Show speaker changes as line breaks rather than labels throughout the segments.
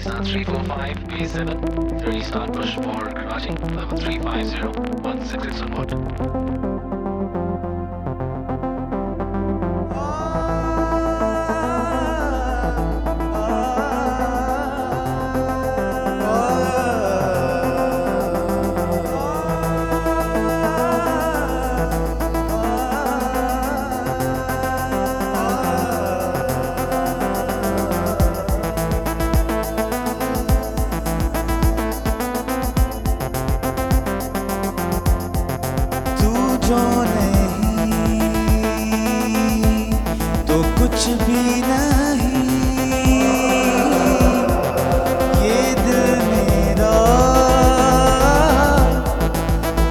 Pakistan 345 B7, 3 start push for Karachi, level 350, 166 on board.
जो नहीं तो कुछ भी नहीं। ये दिल मेरा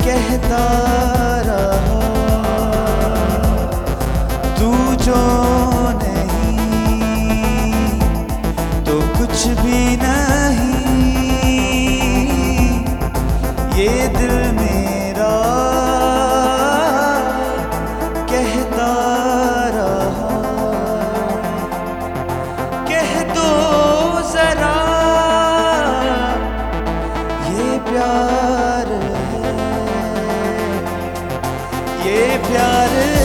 कहता रहा तू जो नहीं। ये प्यार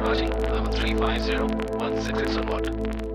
Shivaji, 11350, 166 on what?